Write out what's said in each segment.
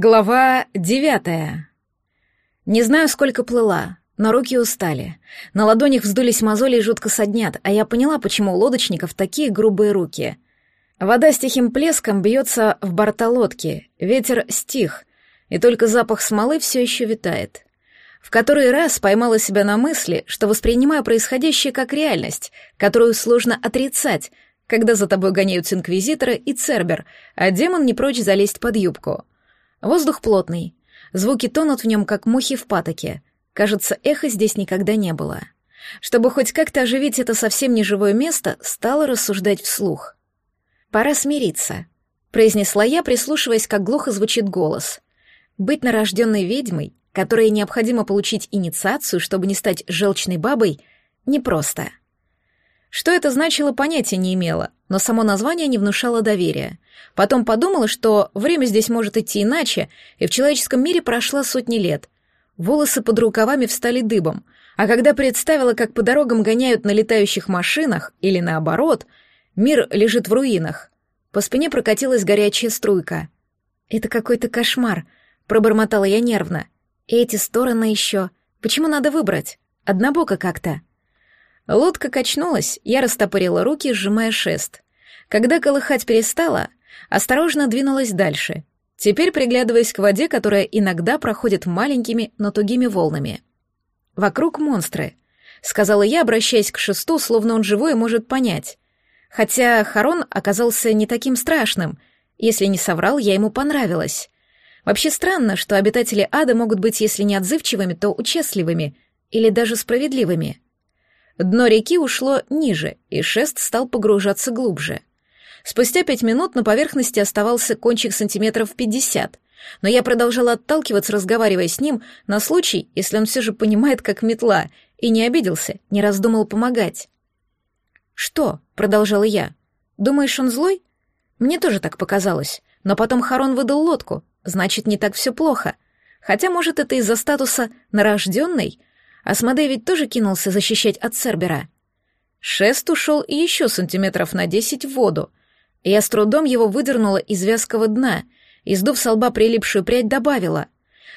Глава девятая. Не знаю, сколько плыла, но руки устали. На ладонях вздулись мозоли и жутко соднят, а я поняла, почему у лодочников такие грубые руки. Вода с тихим плеском бьется в борта лодки, ветер стих, и только запах смолы все еще витает. В который раз поймала себя на мысли, что воспринимаю происходящее как реальность, которую сложно отрицать, когда за тобой гоняются инквизиторы и цербер, а демон не прочь залезть под юбку — Воздух плотный. Звуки тонут в нем, как мухи в патоке. Кажется, эха здесь никогда не было. Чтобы хоть как-то оживить это совсем неживое место, стала рассуждать вслух. «Пора смириться», — произнесла я, прислушиваясь, как глухо звучит голос. «Быть нарожденной ведьмой, которой необходимо получить инициацию, чтобы не стать желчной бабой, непросто». Что это значило, понятия не имела, но само название не внушало доверия. Потом подумала, что время здесь может идти иначе, и в человеческом мире прошла сотни лет. Волосы под рукавами встали дыбом, а когда представила, как по дорогам гоняют на летающих машинах, или наоборот, мир лежит в руинах, по спине прокатилась горячая струйка. «Это какой-то кошмар», — пробормотала я нервно. «И эти стороны еще. Почему надо выбрать? Однобоко как-то». Лодка качнулась, я растопырила руки, сжимая шест. Когда колыхать перестала, осторожно двинулась дальше, теперь приглядываясь к воде, которая иногда проходит маленькими, но тугими волнами. «Вокруг монстры», — сказала я, обращаясь к шесту, словно он живой и может понять. Хотя Харон оказался не таким страшным. Если не соврал, я ему понравилась. Вообще странно, что обитатели ада могут быть, если не отзывчивыми, то участливыми или даже справедливыми. Дно реки ушло ниже, и шест стал погружаться глубже. Спустя пять минут на поверхности оставался кончик сантиметров пятьдесят, но я продолжала отталкиваться, разговаривая с ним, на случай, если он все же понимает, как метла, и не обиделся, не раздумал помогать. «Что?» — продолжала я. «Думаешь, он злой?» Мне тоже так показалось, но потом Харон выдал лодку, значит, не так все плохо. Хотя, может, это из-за статуса «нарожденный», Асмодей ведь тоже кинулся защищать от Цербера. Шест ушел еще сантиметров на десять в воду. Я с трудом его выдернула из вязкого дна и, сдув со лба прилипшую прядь, добавила.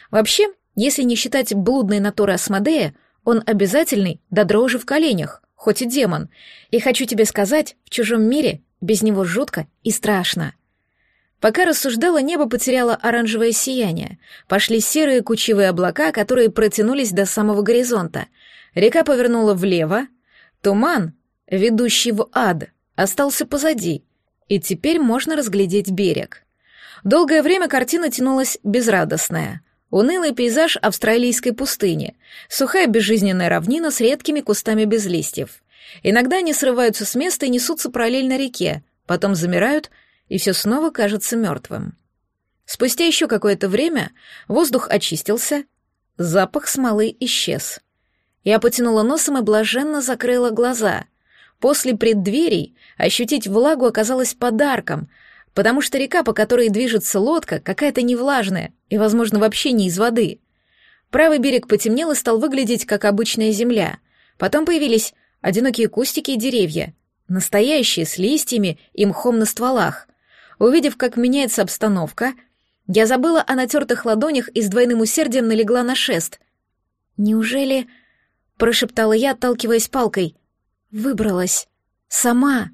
Вообще, если не считать блудной натуры Асмодея, он обязательный до дрожи в коленях, хоть и демон. И хочу тебе сказать, в чужом мире без него жутко и страшно. Пока рассуждала, небо потеряло оранжевое сияние. Пошли серые кучевые облака, которые протянулись до самого горизонта. Река повернула влево. Туман, ведущий в ад, остался позади. И теперь можно разглядеть берег. Долгое время картина тянулась безрадостная. Унылый пейзаж австралийской пустыни. Сухая безжизненная равнина с редкими кустами без листьев. Иногда они срываются с места и несутся параллельно реке, потом замирают — и все снова кажется мертвым. Спустя еще какое-то время воздух очистился, запах смолы исчез. Я потянула носом и блаженно закрыла глаза. После преддверий ощутить влагу оказалось подарком, потому что река, по которой движется лодка, какая-то невлажная и, возможно, вообще не из воды. Правый берег потемнел и стал выглядеть как обычная земля. Потом появились одинокие кустики и деревья, настоящие, с листьями и мхом на стволах. Увидев, как меняется обстановка, я забыла о натертых ладонях и с двойным усердием налегла на шест. «Неужели...» — прошептала я, отталкиваясь палкой. «Выбралась. Сама».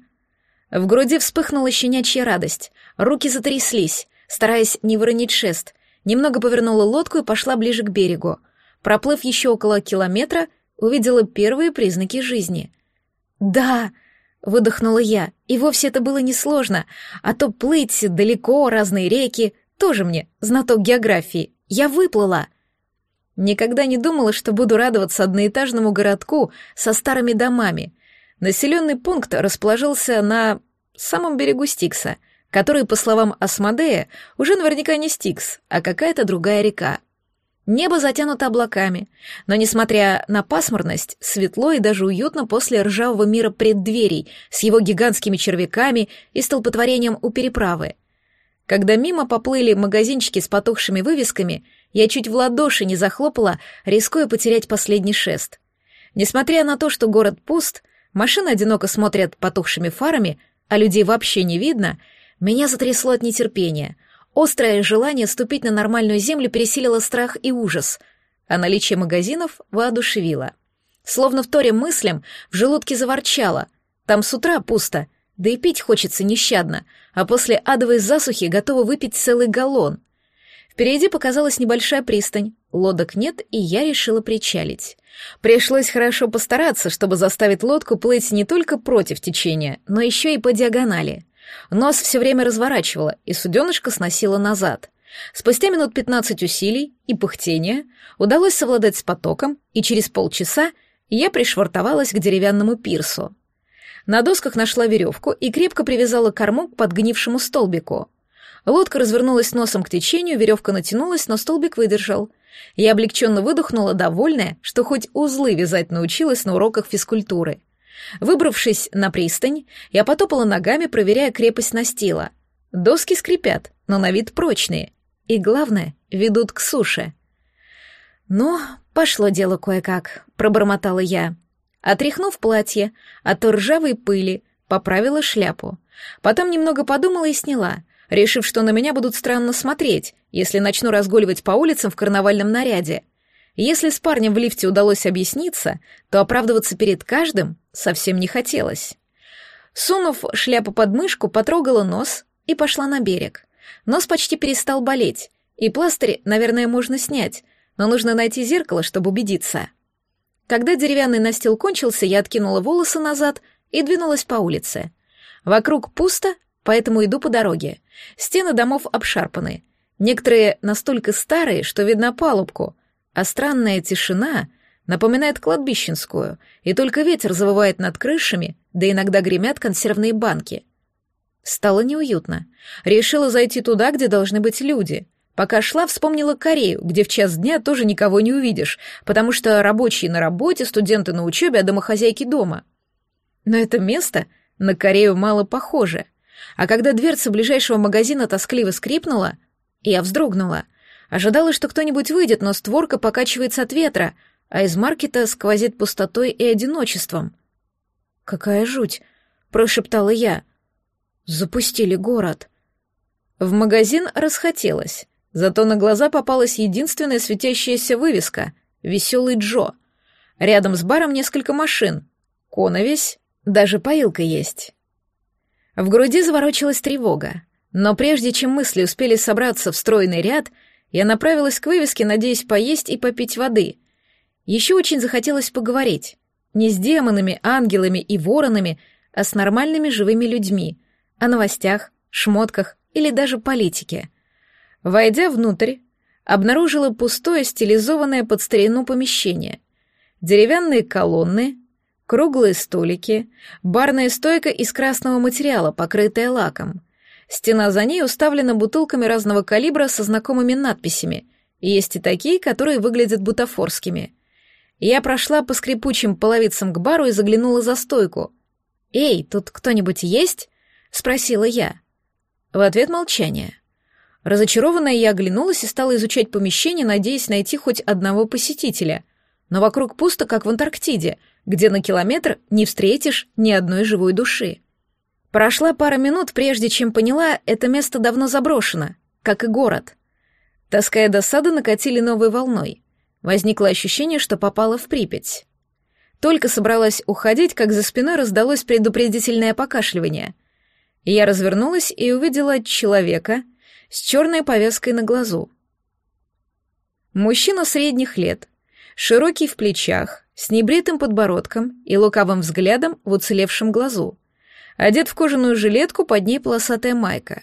В груди вспыхнула щенячья радость. Руки затряслись, стараясь не выронить шест. Немного повернула лодку и пошла ближе к берегу. Проплыв еще около километра, увидела первые признаки жизни. «Да!» Выдохнула я, и вовсе это было несложно, а то плыть далеко, разные реки, тоже мне, знаток географии. Я выплыла. Никогда не думала, что буду радоваться одноэтажному городку со старыми домами. Населенный пункт расположился на самом берегу Стикса, который, по словам Асмодея, уже наверняка не Стикс, а какая-то другая река. Небо затянуто облаками, но, несмотря на пасмурность, светло и даже уютно после ржавого мира преддверий с его гигантскими червяками и столпотворением у переправы. Когда мимо поплыли магазинчики с потухшими вывесками, я чуть в ладоши не захлопала, рискуя потерять последний шест. Несмотря на то, что город пуст, машины одиноко смотрят потухшими фарами, а людей вообще не видно, меня затрясло от нетерпения — Острое желание ступить на нормальную землю пересилило страх и ужас, а наличие магазинов воодушевило. Словно в торе мыслям в желудке заворчало. Там с утра пусто, да и пить хочется нещадно, а после адовой засухи готова выпить целый галлон. Впереди показалась небольшая пристань, лодок нет, и я решила причалить. Пришлось хорошо постараться, чтобы заставить лодку плыть не только против течения, но еще и по диагонали. Нос все время разворачивало, и суденышко сносило назад. Спустя минут пятнадцать усилий и пыхтения удалось совладать с потоком, и через полчаса я пришвартовалась к деревянному пирсу. На досках нашла веревку и крепко привязала корму к подгнившему столбику. Лодка развернулась носом к течению, веревка натянулась, но столбик выдержал. Я облегченно выдохнула, довольная, что хоть узлы вязать научилась на уроках физкультуры. Выбравшись на пристань, я потопала ногами, проверяя крепость настила. Доски скрипят, но на вид прочные. И главное, ведут к суше. «Ну, пошло дело кое-как», — пробормотала я. Отряхнув платье от ржавой пыли, поправила шляпу. Потом немного подумала и сняла, решив, что на меня будут странно смотреть, если начну разгуливать по улицам в карнавальном наряде. Если с парнем в лифте удалось объясниться, то оправдываться перед каждым совсем не хотелось. Сунув шляпу под мышку, потрогала нос и пошла на берег. Нос почти перестал болеть, и пластырь, наверное, можно снять, но нужно найти зеркало, чтобы убедиться. Когда деревянный настил кончился, я откинула волосы назад и двинулась по улице. Вокруг пусто, поэтому иду по дороге. Стены домов обшарпаны. Некоторые настолько старые, что видно палубку, а странная тишина напоминает кладбищенскую, и только ветер завывает над крышами, да иногда гремят консервные банки. Стало неуютно. Решила зайти туда, где должны быть люди. Пока шла, вспомнила Корею, где в час дня тоже никого не увидишь, потому что рабочие на работе, студенты на учебе, а домохозяйки дома. Но это место на Корею мало похоже. А когда дверца ближайшего магазина тоскливо скрипнула, я вздрогнула. Ожидала, что кто-нибудь выйдет, но створка покачивается от ветра, а из маркета сквозит пустотой и одиночеством. «Какая жуть!» — прошептала я. «Запустили город». В магазин расхотелось, зато на глаза попалась единственная светящаяся вывеска — «Веселый Джо». Рядом с баром несколько машин. Коновесь, даже поилка есть. В груди заворочилась тревога, но прежде чем мысли успели собраться в стройный ряд, я направилась к вывеске, надеясь поесть и попить воды — еще очень захотелось поговорить. Не с демонами, ангелами и воронами, а с нормальными живыми людьми. О новостях, шмотках или даже политике. Войдя внутрь, обнаружила пустое стилизованное под старину помещение. Деревянные колонны, круглые столики, барная стойка из красного материала, покрытая лаком. Стена за ней уставлена бутылками разного калибра со знакомыми надписями. Есть и такие, которые выглядят бутафорскими. Я прошла по скрипучим половицам к бару и заглянула за стойку. «Эй, тут кто-нибудь есть?» — спросила я. В ответ молчание. Разочарованная я оглянулась и стала изучать помещение, надеясь найти хоть одного посетителя. Но вокруг пусто, как в Антарктиде, где на километр не встретишь ни одной живой души. Прошла пара минут, прежде чем поняла, это место давно заброшено, как и город. Тоска и досада накатили новой волной. Возникло ощущение, что попала в Припять. Только собралась уходить, как за спиной раздалось предупредительное покашливание. Я развернулась и увидела человека с черной повязкой на глазу. Мужчина средних лет, широкий в плечах, с небритым подбородком и лукавым взглядом в уцелевшем глазу. Одет в кожаную жилетку, под ней полосатая майка.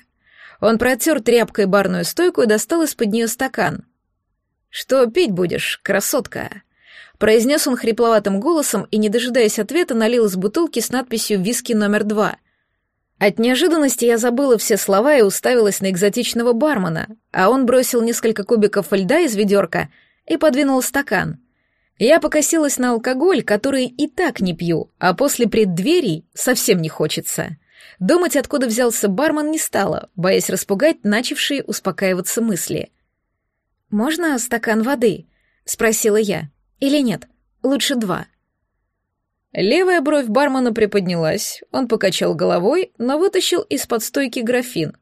Он протер тряпкой барную стойку и достал из-под нее стакан — «Что пить будешь, красотка?» Произнес он хрипловатым голосом и, не дожидаясь ответа, налил из бутылки с надписью «Виски номер два». От неожиданности я забыла все слова и уставилась на экзотичного бармена, а он бросил несколько кубиков льда из ведерка и подвинул стакан. Я покосилась на алкоголь, который и так не пью, а после преддверий совсем не хочется. Думать, откуда взялся бармен, не стала, боясь распугать начавшие успокаиваться мысли. «Можно стакан воды?» — спросила я. «Или нет? Лучше два». Левая бровь бармена приподнялась, он покачал головой, но вытащил из-под стойки графин.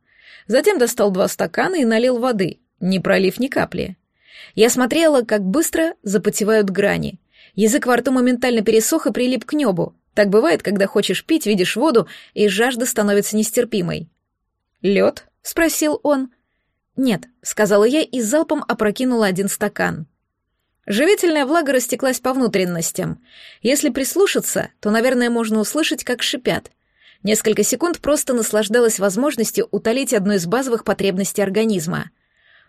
Затем достал два стакана и налил воды, не пролив ни капли. Я смотрела, как быстро запотевают грани. Язык во рту моментально пересох и прилип к небу. Так бывает, когда хочешь пить, видишь воду, и жажда становится нестерпимой. «Лед?» — спросил он. «Нет», — сказала я и залпом опрокинула один стакан. Живительная влага растеклась по внутренностям. Если прислушаться, то, наверное, можно услышать, как шипят. Несколько секунд просто наслаждалась возможностью утолить одну из базовых потребностей организма.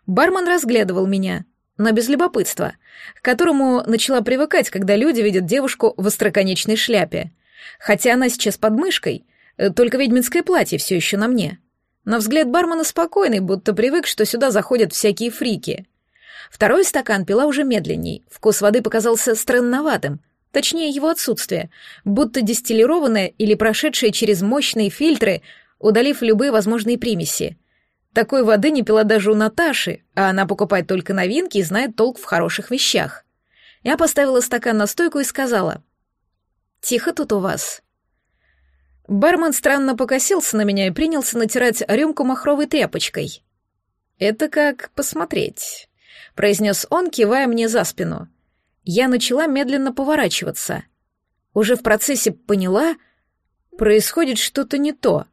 Бармен разглядывал меня, но без любопытства, к которому начала привыкать, когда люди видят девушку в остроконечной шляпе. Хотя она сейчас под мышкой, э, только ведьминское платье все еще на мне. Но взгляд бармена спокойный, будто привык, что сюда заходят всякие фрики. Второй стакан пила уже медленней, вкус воды показался странноватым, точнее его отсутствие, будто дистиллированное или прошедшее через мощные фильтры, удалив любые возможные примеси. Такой воды не пила даже у Наташи, а она покупает только новинки и знает толк в хороших вещах. Я поставила стакан на стойку и сказала, «Тихо тут у вас». Бармен странно покосился на меня и принялся натирать рюмку махровой тряпочкой. «Это как посмотреть», — произнес он, кивая мне за спину. Я начала медленно поворачиваться. Уже в процессе поняла, происходит что-то не то.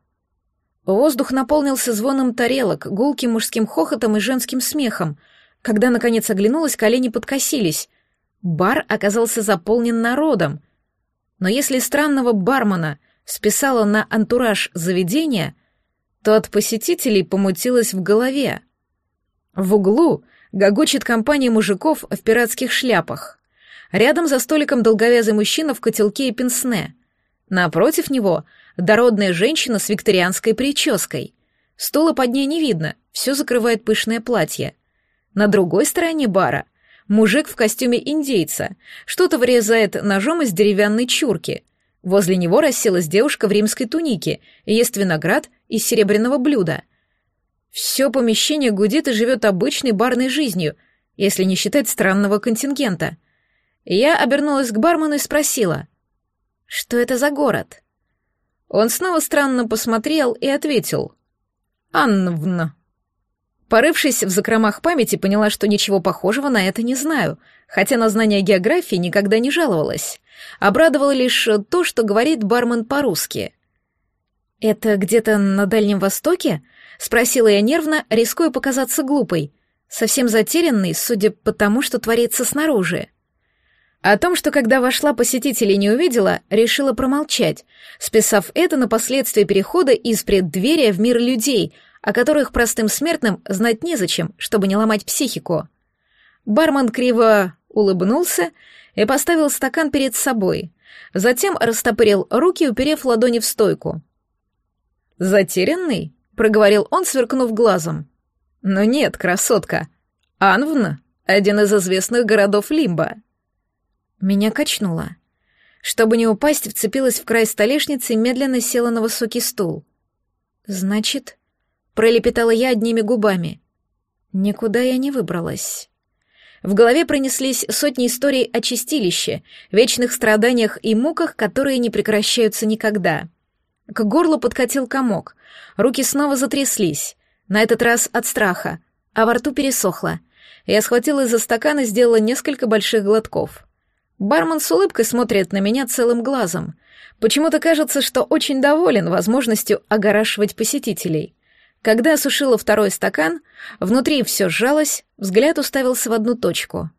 Воздух наполнился звоном тарелок, гулким мужским хохотом и женским смехом. Когда, наконец, оглянулась, колени подкосились. Бар оказался заполнен народом. Но если странного бармена — списала на антураж заведения, то от посетителей помутилось в голове. В углу гогочет компания мужиков в пиратских шляпах. Рядом за столиком долговязый мужчина в котелке и пенсне. Напротив него дородная женщина с викторианской прической. Стула под ней не видно, все закрывает пышное платье. На другой стороне бара мужик в костюме индейца, что-то вырезает ножом из деревянной чурки, Возле него расселась девушка в римской тунике ест виноград из серебряного блюда. Все помещение гудит и живет обычной барной жизнью, если не считать странного контингента. Я обернулась к бармену и спросила, «Что это за город?» Он снова странно посмотрел и ответил, «Аннвна». Порывшись в закромах памяти, поняла, что ничего похожего на это не знаю, хотя на знание географии никогда не жаловалась. Обрадовало лишь то, что говорит бармен по-русски. «Это где-то на Дальнем Востоке?» — спросила я нервно, рискуя показаться глупой, совсем затерянной, судя по тому, что творится снаружи. О том, что когда вошла посетителей не увидела, решила промолчать, списав это на последствия перехода из преддверия в мир людей — о которых простым смертным знать незачем, чтобы не ломать психику. Бармен криво улыбнулся и поставил стакан перед собой, затем растопырил руки, уперев ладони в стойку. «Затерянный?» — проговорил он, сверкнув глазом. «Но нет, красотка. Анвна — один из известных городов Лимба». Меня качнуло. Чтобы не упасть, вцепилась в край столешницы и медленно села на высокий стул. «Значит...» пролепетала я одними губами. Никуда я не выбралась. В голове пронеслись сотни историй о чистилище, вечных страданиях и муках, которые не прекращаются никогда. К горлу подкатил комок, руки снова затряслись, на этот раз от страха, а во рту пересохло. Я схватила из-за стакана и сделала несколько больших глотков. Бармен с улыбкой смотрит на меня целым глазом. Почему-то кажется, что очень доволен возможностью огорашивать посетителей. Когда осушила второй стакан, внутри все сжалось, взгляд уставился в одну точку.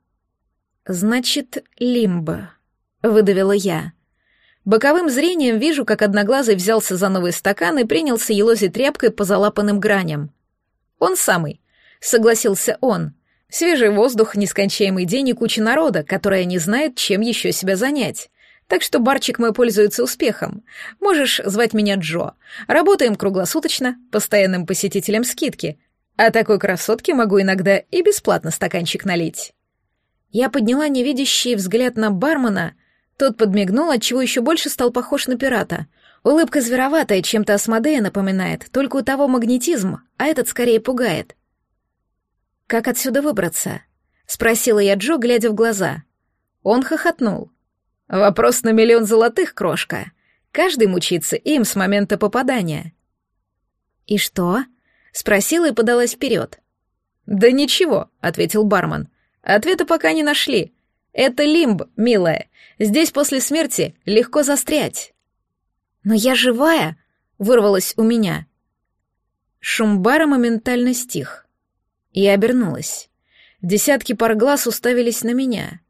«Значит, лимба», — выдавила я. Боковым зрением вижу, как одноглазый взялся за новый стакан и принялся елозить тряпкой по залапанным граням. «Он самый», — согласился он. «Свежий воздух, нескончаемый день и куча народа, которая не знает, чем еще себя занять. Так что барчик мой пользуется успехом. Можешь звать меня Джо. Работаем круглосуточно, постоянным посетителем скидки. А такой красотке могу иногда и бесплатно стаканчик налить. Я подняла невидящий взгляд на бармена. Тот подмигнул, отчего еще больше стал похож на пирата. Улыбка звероватая, чем-то Асмодея напоминает, только у того магнетизм, а этот скорее пугает. «Как отсюда выбраться?» — спросила я Джо, глядя в глаза. Он хохотнул. Вопрос на миллион золотых, крошка. Каждый мучится им с момента попадания. И что? — спросила и подалась вперед. «Да ничего», — ответил бармен. «Ответа пока не нашли. Это лимб, милая. Здесь после смерти легко застрять». «Но я живая!» — вырвалось у меня. Шум бара моментально стих. Я обернулась. Десятки пар глаз уставились на меня.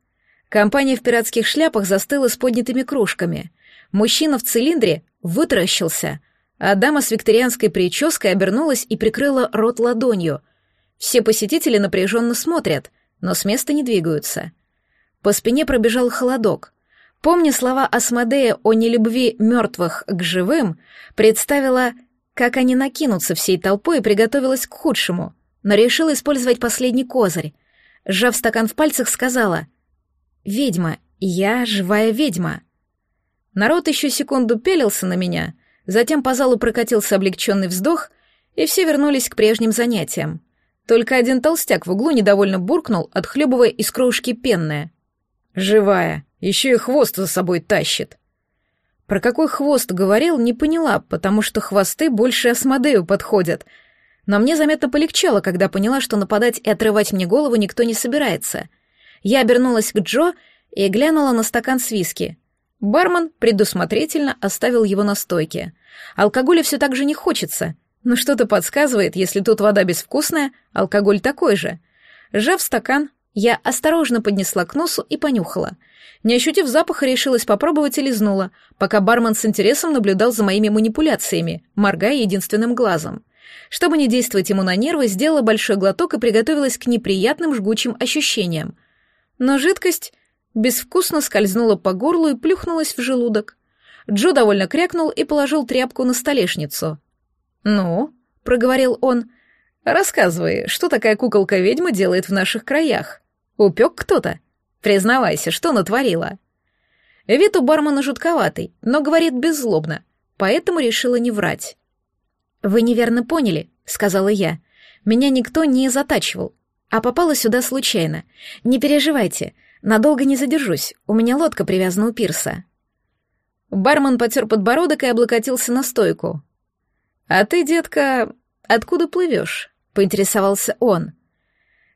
Компания в пиратских шляпах застыла с поднятыми кружками. Мужчина в цилиндре вытаращился, а дама с викторианской прической обернулась и прикрыла рот ладонью. Все посетители напряженно смотрят, но с места не двигаются. По спине пробежал холодок. Помня слова Асмодея о нелюбви мертвых к живым, представила, как они накинутся всей толпой и приготовилась к худшему, но решила использовать последний козырь. Сжав стакан в пальцах, сказала «Ведьма, я живая ведьма». Народ еще секунду пелился на меня, затем по залу прокатился облегченный вздох, и все вернулись к прежним занятиям. Только один толстяк в углу недовольно буркнул, отхлебывая из кружки пенное. «Живая, еще и хвост за собой тащит». Про какой хвост говорил, не поняла, потому что хвосты больше Асмодею подходят. Но мне заметно полегчало, когда поняла, что нападать и отрывать мне голову никто не собирается. Я обернулась к Джо и глянула на стакан с виски. Бармен предусмотрительно оставил его на стойке. Алкоголя все так же не хочется, но что-то подсказывает, если тут вода безвкусная, алкоголь такой же. Сжав стакан, я осторожно поднесла к носу и понюхала. Не ощутив запаха, решилась попробовать и лизнула, пока бармен с интересом наблюдал за моими манипуляциями, моргая единственным глазом. Чтобы не действовать ему на нервы, сделала большой глоток и приготовилась к неприятным жгучим ощущениям. Но жидкость безвкусно скользнула по горлу и плюхнулась в желудок. Джо довольно крякнул и положил тряпку на столешницу. «Ну?» — проговорил он. «Рассказывай, что такая куколка-ведьма делает в наших краях?» Упек кто-то? Признавайся, что натворила?» Вид у бармена жутковатый, но говорит беззлобно, поэтому решила не врать. «Вы неверно поняли», — сказала я. «Меня никто не затачивал, а попала сюда случайно. Не переживайте, надолго не задержусь, у меня лодка привязана у пирса». Бармен потер подбородок и облокотился на стойку. «А ты, детка, откуда плывешь?» — поинтересовался он.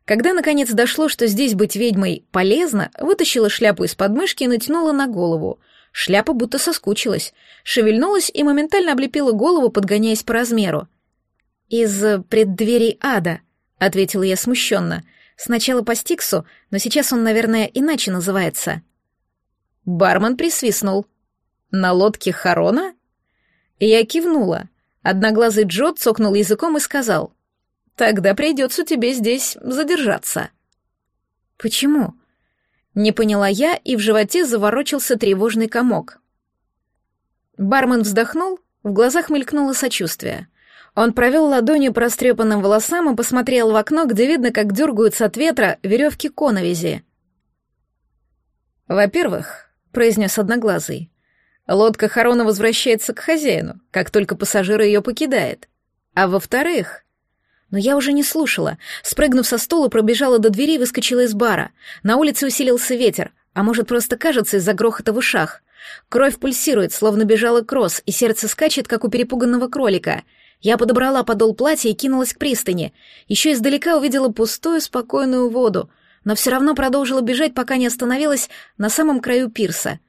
Когда наконец дошло, что здесь быть ведьмой полезно, вытащила шляпу из подмышки и натянула на голову. Шляпа будто соскучилась, шевельнулась и моментально облепила голову, подгоняясь по размеру. «Из преддверий ада», — ответила я смущенно. «Сначала по Стиксу, но сейчас он, наверное, иначе называется». Бармен присвистнул. «На лодке Харона?» Я кивнула. Одноглазый Джо цокнул языком и сказал. Тогда придется тебе здесь задержаться». «Почему?» Не поняла я, и в животе заворочился тревожный комок. Бармен вздохнул, в глазах мелькнуло сочувствие. Он провел ладонью по растрепанным волосам и посмотрел в окно, где видно, как дергаются от ветра веревки коновизи. «Во-первых», — произнес Одноглазый, — «лодка Харона возвращается к хозяину, как только пассажир ее покидает. А во-вторых, но я уже не слушала. Спрыгнув со стула, пробежала до двери и выскочила из бара. На улице усилился ветер, а может, просто кажется из-за грохота в ушах. Кровь пульсирует, словно бежала кросс, и сердце скачет, как у перепуганного кролика. Я подобрала подол платья и кинулась к пристани. Еще издалека увидела пустую, спокойную воду, но все равно продолжила бежать, пока не остановилась на самом краю пирса.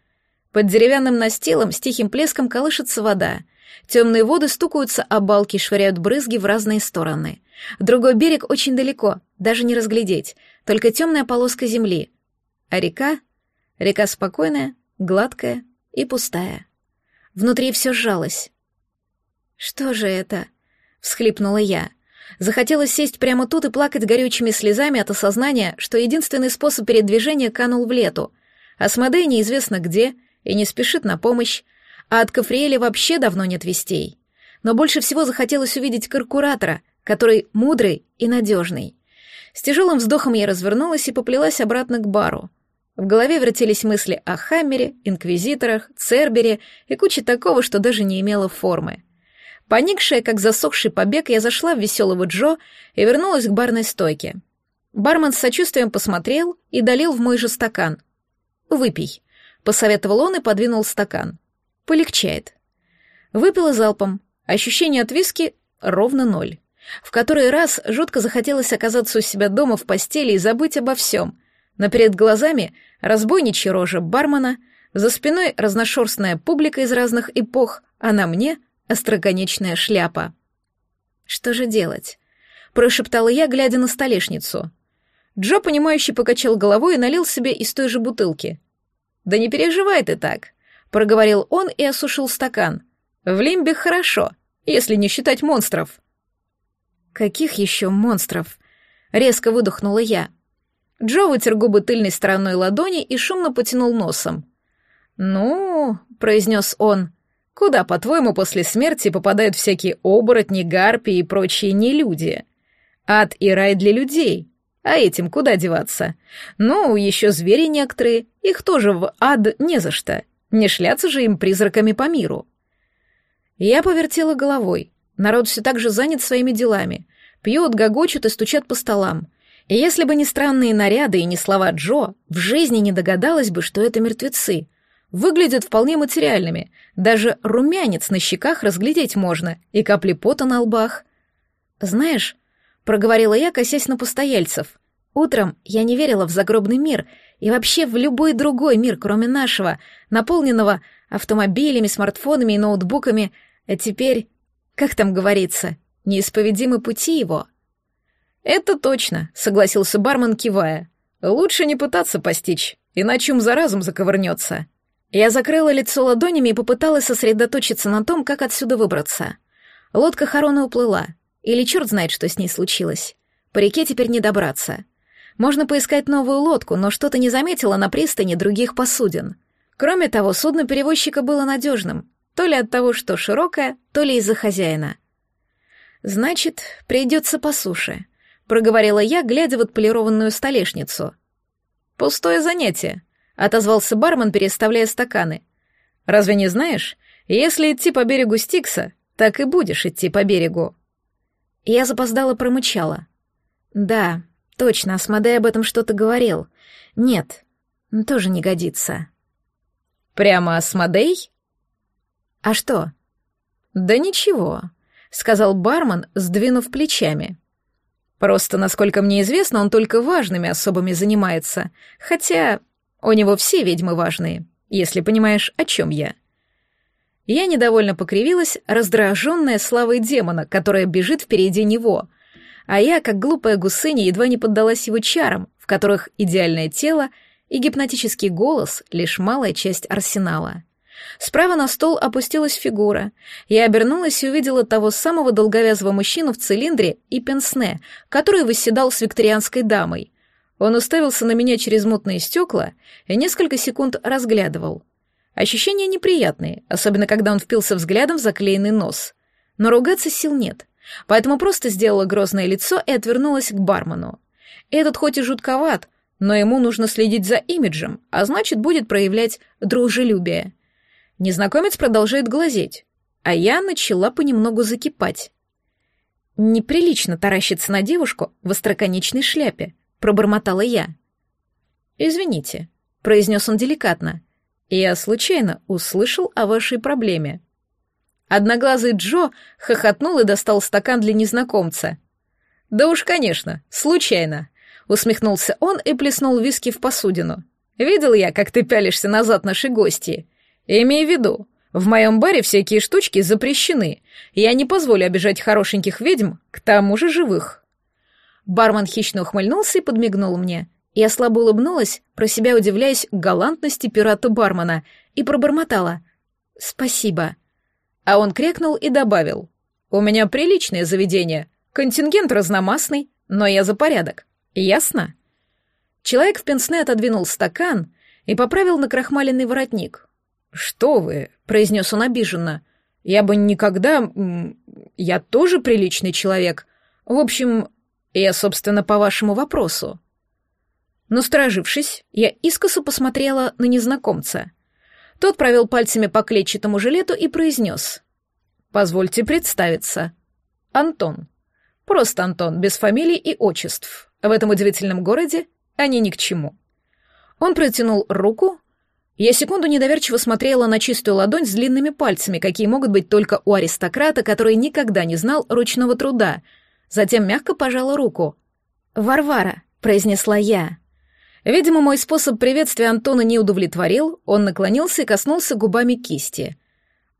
Под деревянным настилом с тихим плеском колышется вода. Темные воды стукаются о балки, швыряют брызги в разные стороны. Другой берег очень далеко, даже не разглядеть, только темная полоска земли. А река? Река спокойная, гладкая и пустая. Внутри все сжалось. «Что же это?» — всхлипнула я. Захотелось сесть прямо тут и плакать горючими слезами от осознания, что единственный способ передвижения канул в лету. Асмодей неизвестно где и не спешит на помощь, а от Кафриэля вообще давно нет вестей. Но больше всего захотелось увидеть Каркуратора, который мудрый и надежный. С тяжелым вздохом я развернулась и поплелась обратно к бару. В голове вертелись мысли о Хаммере, Инквизиторах, Цербере и куче такого, что даже не имело формы. Поникшая, как засохший побег, я зашла в веселого Джо и вернулась к барной стойке. Бармен с сочувствием посмотрел и долил в мой же стакан. «Выпей», — посоветовал он и подвинул стакан. Полегчает. Выпила залпом. Ощущение от виски ровно ноль. В который раз жутко захотелось оказаться у себя дома в постели и забыть обо всем. Но перед глазами разбойничья рожа бармена, за спиной разношерстная публика из разных эпох, а на мне — остроконечная шляпа. «Что же делать?» — прошептала я, глядя на столешницу. Джо, понимающий, покачал головой и налил себе из той же бутылки. «Да не переживай ты так», — проговорил он и осушил стакан. «В Лимбе хорошо, если не считать монстров». «Каких еще монстров?» — резко выдохнула я. Джо вытер губы тыльной стороной ладони и шумно потянул носом. «Ну», — произнес он, — «куда, по-твоему, после смерти попадают всякие оборотни, гарпии и прочие нелюди? Ад и рай для людей. А этим куда деваться? Ну, еще звери некоторые, их тоже в ад не за что. Не шляться же им призраками по миру». Я повертела головой. Народ все так же занят своими делами. Пьют, гогочут и стучат по столам. И если бы не странные наряды и не слова Джо, в жизни не догадалась бы, что это мертвецы. Выглядят вполне материальными. Даже румянец на щеках разглядеть можно, и капли пота на лбах. «Знаешь», — проговорила я, косясь на постояльцев, «утром я не верила в загробный мир и вообще в любой другой мир, кроме нашего, наполненного автомобилями, смартфонами и ноутбуками, а теперь, как там говорится, неисповедимы пути его». «Это точно», — согласился бармен, кивая. «Лучше не пытаться постичь, иначе ум за разум заковырнется». Я закрыла лицо ладонями и попыталась сосредоточиться на том, как отсюда выбраться. Лодка Харона уплыла, или черт знает, что с ней случилось. По реке теперь не добраться. Можно поискать новую лодку, но что-то не заметила на пристани других посудин. Кроме того, судно перевозчика было надежным, то ли от того, что широкое, то ли из-за хозяина. Значит, придется по суше — проговорила я, глядя в отполированную столешницу. «Пустое занятие», — отозвался бармен, переставляя стаканы. «Разве не знаешь, если идти по берегу Стикса, так и будешь идти по берегу». Я запоздала промычала. «Да, точно, Асмодей об этом что-то говорил. Нет, тоже не годится». «Прямо Асмодей?» «А что?» «Да ничего», — сказал бармен, сдвинув плечами. Просто, насколько мне известно, он только важными особами занимается. Хотя у него все ведьмы важные, если понимаешь, о чем я. Я недовольно покривилась, раздраженная славой демона, которая бежит впереди него. А я, как глупая гусыня, едва не поддалась его чарам, в которых идеальное тело и гипнотический голос — лишь малая часть арсенала. Справа на стол опустилась фигура. Я обернулась и увидела того самого долговязого мужчину в цилиндре и пенсне, который восседал с викторианской дамой. Он уставился на меня через мутные стекла и несколько секунд разглядывал. Ощущения неприятные, особенно когда он впился взглядом в заклеенный нос. Но ругаться сил нет, поэтому просто сделала грозное лицо и отвернулась к бармену. Этот хоть и жутковат, но ему нужно следить за имиджем, а значит, будет проявлять дружелюбие. Незнакомец продолжает глазеть, а я начала понемногу закипать. «Неприлично таращиться на девушку в остроконечной шляпе», — пробормотала я. «Извините», — произнес он деликатно. «Я случайно услышал о вашей проблеме». Одноглазый Джо хохотнул и достал стакан для незнакомца. «Да уж, конечно, случайно», — усмехнулся он и плеснул виски в посудину. «Видел я, как ты пялишься назад нашей гости. Имей в виду, в моем баре всякие штучки запрещены. Я не позволю обижать хорошеньких ведьм, к тому же живых». Бармен хищно ухмыльнулся и подмигнул мне. Я слабо улыбнулась, про себя удивляясь галантности пирата-бармена, и пробормотала «Спасибо». А он крякнул и добавил «У меня приличное заведение, контингент разномастный, но я за порядок. Ясно?» Человек в пенсне отодвинул стакан и поправил накрахмаленный воротник. «Что вы?» — произнес он обиженно. «Я бы никогда... Я тоже приличный человек. В общем, я, собственно, по вашему вопросу». Насторожившись, я искоса посмотрела на незнакомца. Тот провел пальцами по клетчатому жилету и произнес. «Позвольте представиться. Антон. Просто Антон, без фамилий и отчеств. В этом удивительном городе они ни к чему». Он протянул руку, я секунду недоверчиво смотрела на чистую ладонь с длинными пальцами, какие могут быть только у аристократа, который никогда не знал ручного труда. затем мягко пожала руку. «Варвара», — произнесла я. Видимо, мой способ приветствия Антона не удовлетворил, он наклонился и коснулся губами кисти.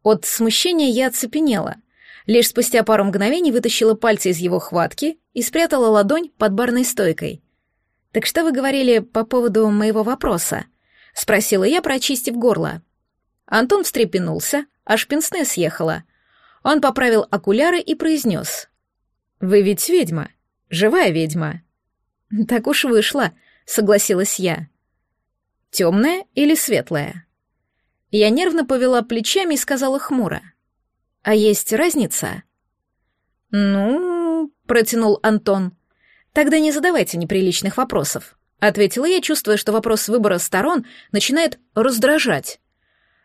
От смущения я оцепенела. Лишь спустя пару мгновений вытащила пальцы из его хватки и спрятала ладонь под барной стойкой. «Так что вы говорили по поводу моего вопроса?» — спросила я, прочистив горло. Антон встрепенулся, аж пенсне съехала. Он поправил окуляры и произнес. «Вы ведь ведьма, живая ведьма». «Так уж вышло», — согласилась я. «Темная или светлая?» Я нервно повела плечами и сказала хмуро. «А есть разница?» «Ну...» — протянул Антон. «Тогда не задавайте неприличных вопросов», — ответила я, чувствуя, что вопрос выбора сторон начинает раздражать.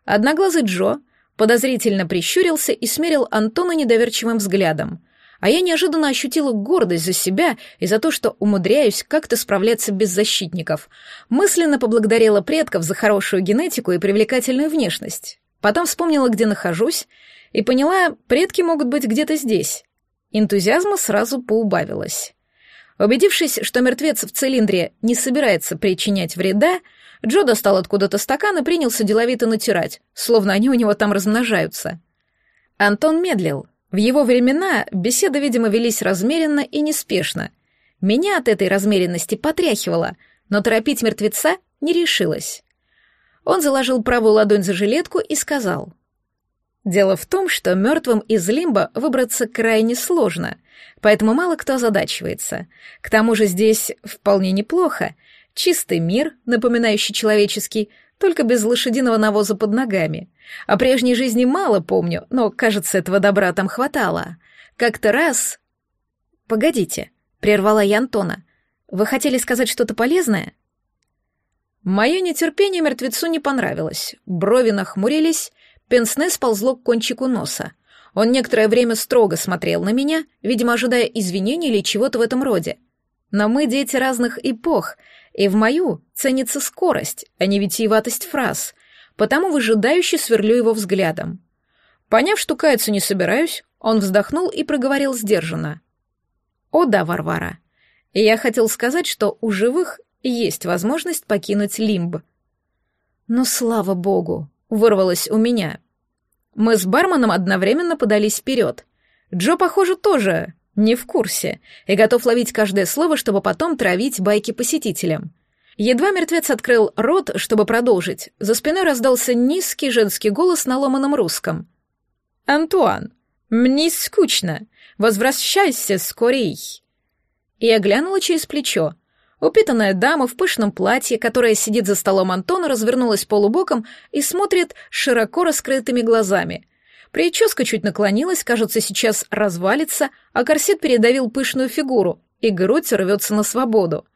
Одноглазый Джо подозрительно прищурился и смерил Антона недоверчивым взглядом, а я неожиданно ощутила гордость за себя и за то, что умудряюсь как-то справляться без защитников. Мысленно поблагодарила предков за хорошую генетику и привлекательную внешность. Потом вспомнила, где нахожусь, и поняла, предки могут быть где-то здесь. Энтузиазма сразу поубавилось. Убедившись, что мертвец в цилиндре не собирается причинять вреда, Джо достал откуда-то стакан и принялся деловито натирать, словно они у него там размножаются. Антон медлил. В его времена беседы, видимо, велись размеренно и неспешно. Меня от этой размеренности потряхивало, но торопить мертвеца не решилась. Он заложил правую ладонь за жилетку и сказал. «Дело в том, что мертвым из лимба выбраться крайне сложно, поэтому мало кто озадачивается. К тому же здесь вполне неплохо, Чистый мир, напоминающий человеческий, только без лошадиного навоза под ногами. О прежней жизни мало помню, но, кажется, этого добра там хватало. Как-то раз... Погодите, прервала я Антона. Вы хотели сказать что-то полезное? Мое нетерпение мертвецу не понравилось. Брови нахмурились, пенсне сползло к кончику носа. Он некоторое время строго смотрел на меня, видимо, ожидая извинений или чего-то в этом роде. Но мы дети разных эпох, и в мою ценится скорость, а не витиеватость фраз, потому выжидающе сверлю его взглядом. Поняв, что каяться не собираюсь, он вздохнул и проговорил сдержанно. «О да, Варвара, я хотел сказать, что у живых есть возможность покинуть лимб». «Но слава богу!» — вырвалось у меня. Мы с барменом одновременно подались вперед. Джо, похоже, тоже не в курсе и готов ловить каждое слово, чтобы потом травить байки посетителям. Едва мертвец открыл рот, чтобы продолжить, за спиной раздался низкий женский голос на ломаном русском. «Антуан, мне скучно. Возвращайся скорей!» Я глянула через плечо. Упитанная дама в пышном платье, которая сидит за столом Антона, развернулась полубоком и смотрит широко раскрытыми глазами — Прическа чуть наклонилась, кажется, сейчас развалится, а корсет передавил пышную фигуру, и грудь рвется на свободу.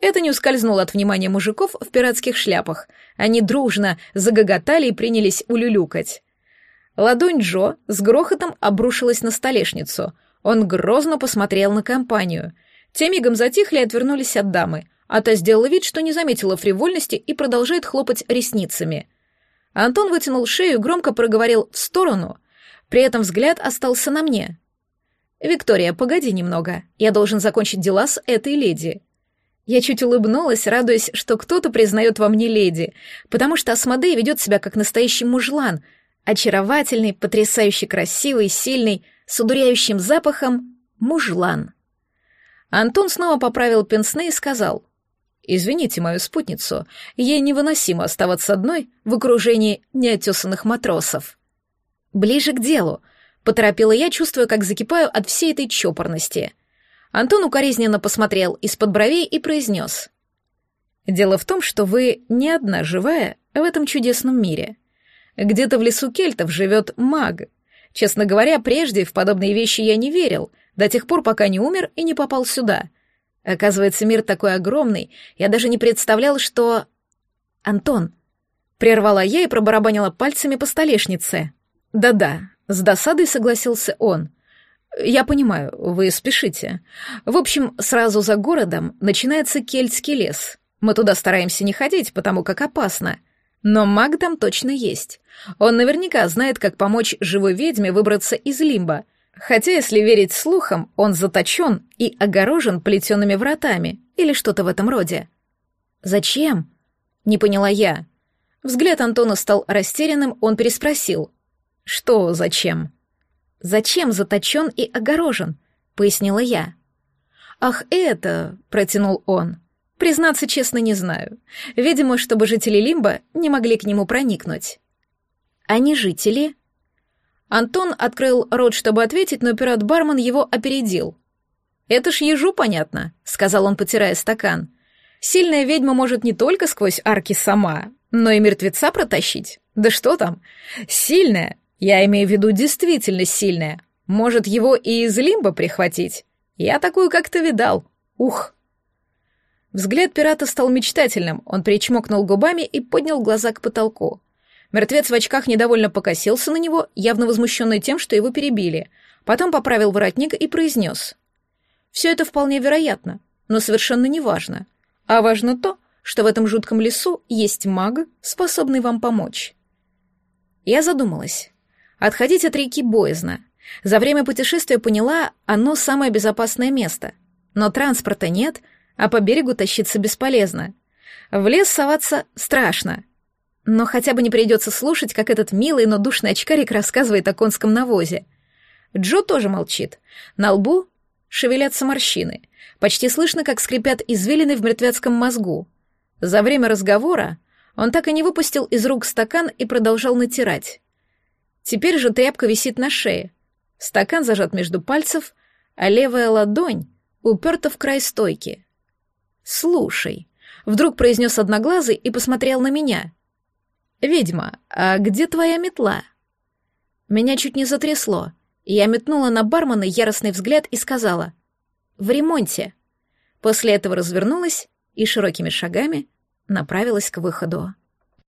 Это не ускользнуло от внимания мужиков в пиратских шляпах. Они дружно загоготали и принялись улюлюкать. Ладонь Джо с грохотом обрушилась на столешницу. Он грозно посмотрел на компанию. Те мигом затихли и отвернулись от дамы, а та сделала вид, что не заметила фривольности и продолжает хлопать ресницами. Антон вытянул шею и громко проговорил в сторону, при этом взгляд остался на мне. «Виктория, погоди немного. Я должен закончить дела с этой леди». Я чуть улыбнулась, радуясь, что кто-то признает во мне леди, потому что Асмодей ведет себя как настоящий мужлан, очаровательный, потрясающе красивый, сильный, с удуряющим запахом мужлан. Антон снова поправил пенсне и сказал, «Извините мою спутницу, ей невыносимо оставаться одной в окружении неотесанных матросов». «Ближе к делу», — поторопила я, чувствуя, как закипаю от всей этой чопорности. Антон укоризненно посмотрел из-под бровей и произнес. «Дело в том, что вы не одна живая в этом чудесном мире. Где-то в лесу кельтов живет маг. Честно говоря, прежде в подобные вещи я не верил, до тех пор, пока не умер и не попал сюда. Оказывается, мир такой огромный, я даже не представлял, что... Антон, прервала я и пробарабанила пальцами по столешнице. «Да-да», — с досадой согласился он. «Я понимаю, вы спешите. В общем, сразу за городом начинается кельтский лес. Мы туда стараемся не ходить, потому как опасно. Но маг там точно есть. Он наверняка знает, как помочь живой ведьме выбраться из лимба. Хотя, если верить слухам, он заточен и огорожен плетеными вратами или что-то в этом роде. «Зачем?» — не поняла я. Взгляд Антона стал растерянным, он переспросил. «Что зачем?» «Зачем заточен и огорожен?» — пояснила я. «Ах, это...» — протянул он. «Признаться честно, не знаю. Видимо, чтобы жители Лимба не могли к нему проникнуть». «А не жители?» Антон открыл рот, чтобы ответить, но пират-бармен его опередил. «Это ж ежу понятно», — сказал он, потирая стакан. «Сильная ведьма может не только сквозь арки сама, но и мертвеца протащить. Да что там? Сильная, я имею в виду действительно сильная, может его и из лимба прихватить. Я такую как-то видал. Ух!» Взгляд пирата стал мечтательным, он причмокнул губами и поднял глаза к потолку. Мертвец в очках недовольно покосился на него, явно возмущенный тем, что его перебили. Потом поправил воротник и произнес. «Все это вполне вероятно, но совершенно не важно. А важно то, что в этом жутком лесу есть маг, способный вам помочь». Я задумалась. Отходить от реки боязно. За время путешествия поняла, оно самое безопасное место. Но транспорта нет, а по берегу тащиться бесполезно. В лес соваться страшно. Но хотя бы не придется слушать, как этот милый, но душный очкарик рассказывает о конском навозе. Джо тоже молчит. На лбу шевелятся морщины. Почти слышно, как скрипят извилины в мертвецком мозгу. За время разговора он так и не выпустил из рук стакан и продолжал натирать. Теперь же тряпка висит на шее. Стакан зажат между пальцев, а левая ладонь уперта в край стойки. «Слушай», — вдруг произнес одноглазый и посмотрел на меня — «Ведьма, а где твоя метла?» Меня чуть не затрясло, я метнула на бармена яростный взгляд и сказала «В ремонте». После этого развернулась и широкими шагами направилась к выходу.